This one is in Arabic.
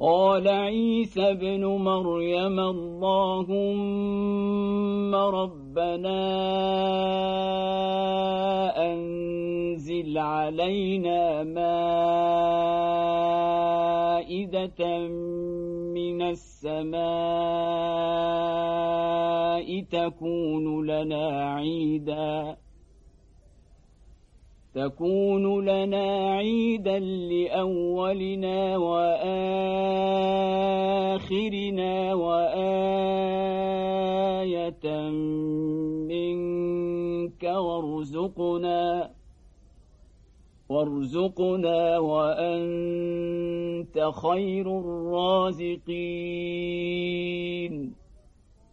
قال عيسى ابن مريم اللهم ربنا أنزل علينا مائدة من السماء تكون لنا عيداً. تكون لنا عيدا لأولنا وآخرنا وآية منك وارزقنا وارزقنا وأنت خير الرازقين.